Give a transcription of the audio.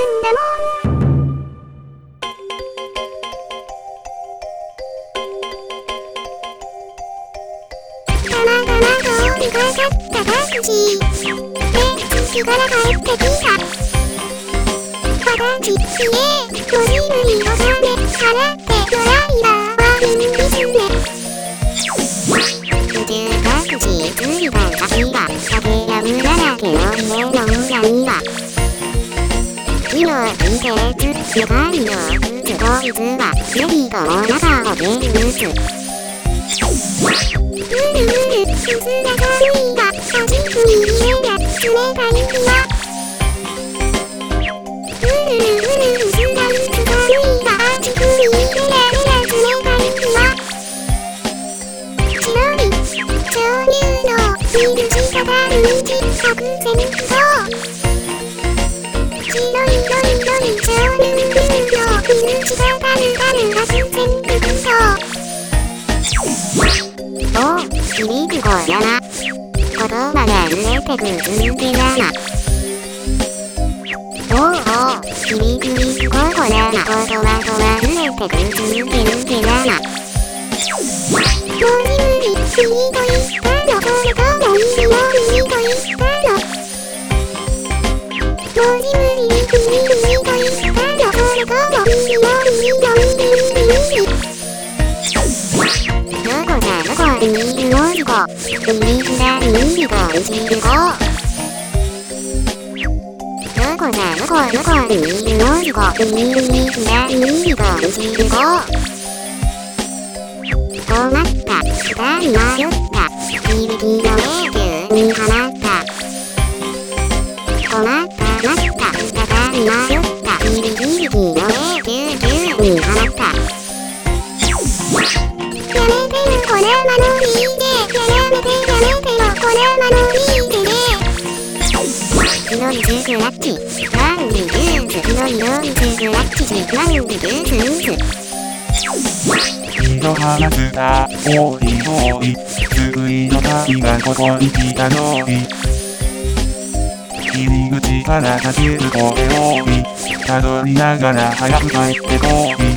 だもんたまたま通りかったタクシーで月から帰ってきた私家乗り無理お金払ってドライバーはインビジネ宇宙タクシーついた先が竹やぶだらけの家の木の季節ゆかりの靴こいつはユリとお腹を現物うるうる薄ら軽いが味ふい入れや冷たい日はうるるうる薄ら薄軽いが味ふい入れや冷たい日は白い潮流の水滴る道白線と白の水滴るたる白線とおう、響く声だな。言葉が揺れてく続けだな。おおう、響く響く声だな。言葉とは揺れてく続け続けだな。もう無理、君と言っこだどこにいるのりこ右左右と一るこどこだどこどこにいるのりこ右左右と一るこ困った二人迷ったのまのリーでね色にスクラッチなんでジュース色色にスクラッチしなんでジュース色放つたおいおい救いの旅がここに来たのに入り口からかける声多いたどりながら早く帰ってこい